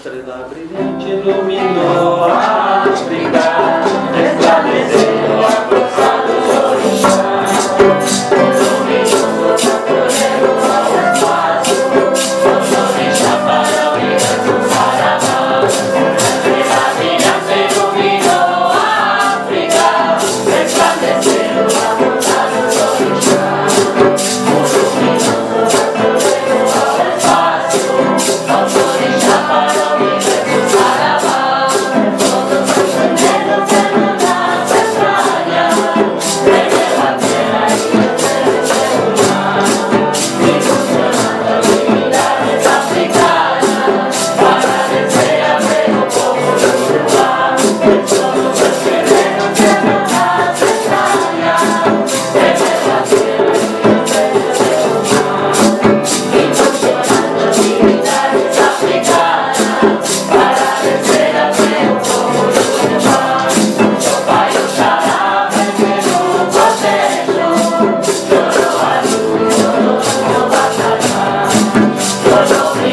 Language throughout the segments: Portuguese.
estrela brilhante iluminou a África,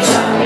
Christ.